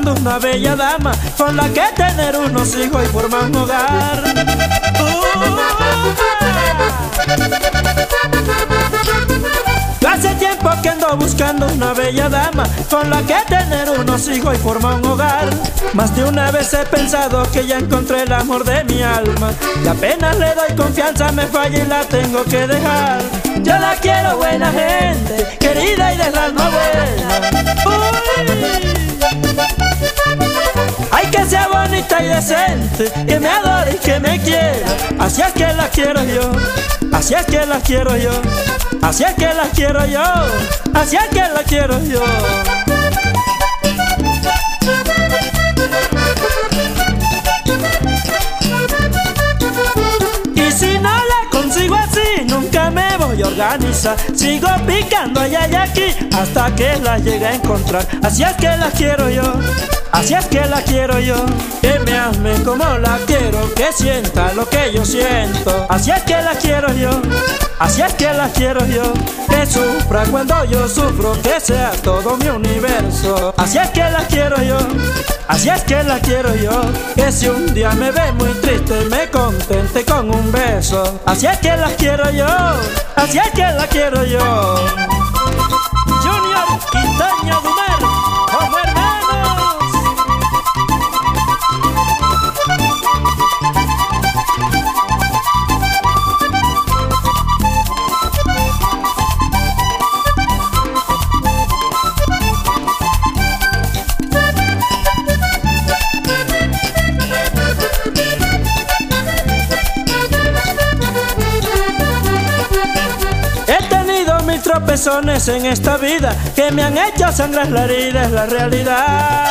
buscando una bella dama con la que tener unos hijos y formar un hogar. Hace tiempo que ando buscando una bella dama con la que tener unos hijos y formar un hogar. Más de una vez he pensado que ya encontré el amor de mi alma y apenas le doy confianza me falla y la tengo que dejar. Yo la quiero buena gente, querida y del alma buena. Y decente, que me adore y que me quiera. Así es que la quiero yo, así es que la quiero yo, así es que la quiero yo, así es que la quiero yo. Sigo picando allá y aquí hasta que la llegue a encontrar. Así es que la quiero yo. Así es que la quiero yo, que me ame como la quiero, que sienta lo que yo siento. Así es que la quiero yo, así es que la quiero yo, que sufra cuando yo sufro, que sea todo mi universo. Así es que la quiero yo, así es que la quiero yo, que si un día me ve muy triste me contente con un beso. Así es que la quiero yo, así es que la quiero yo. Tropezones en esta vida que me han hecho sangrar la herida, es la realidad.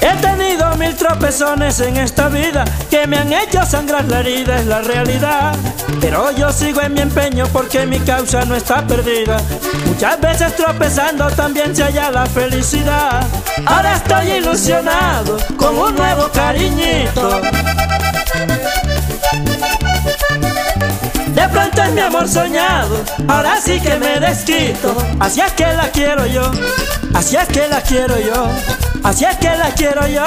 He tenido mil tropezones en esta vida que me han hecho sangrar la herida, es la realidad. Pero yo sigo en mi empeño porque mi causa no está perdida. Muchas veces tropezando también se halla la felicidad. Ahora estoy ilusionado con un nuevo cariñito. Es mi amor soñado, ahora sí que me desquito. Así es que la quiero yo, así es que la quiero yo, así es que la quiero yo,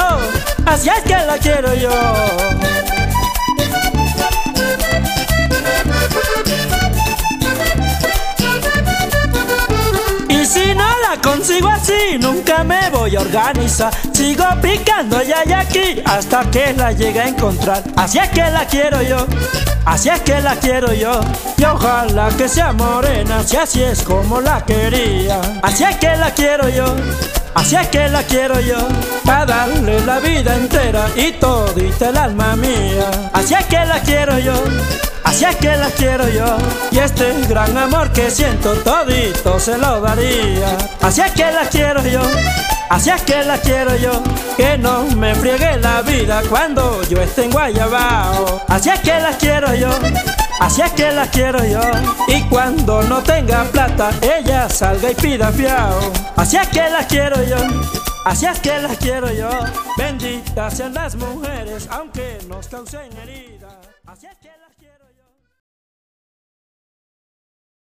así es que la quiero yo. Y si no la consigo así, nunca me voy a organizar. Sigo picando allá y aquí hasta que la llegue a encontrar. Así es que la quiero yo, así es que la quiero yo. Y ojalá que sea morena, si así es como la quería. Así es que la quiero yo. Así es que la quiero yo, para darle la vida entera y todita el alma mía. Así es que la quiero yo, así es que la quiero yo. Y este gran amor que siento todito se lo daría. Así es que la quiero yo, así es que la quiero yo. Que no me friegue cuando yo esté en Guayabao. Así es que la quiero yo. Así es que la quiero yo Y cuando no tenga plata Ella salga y pida fiao Así es que la quiero yo Así es que la quiero yo Benditas sean las mujeres Aunque nos causen heridas Así es que la quiero yo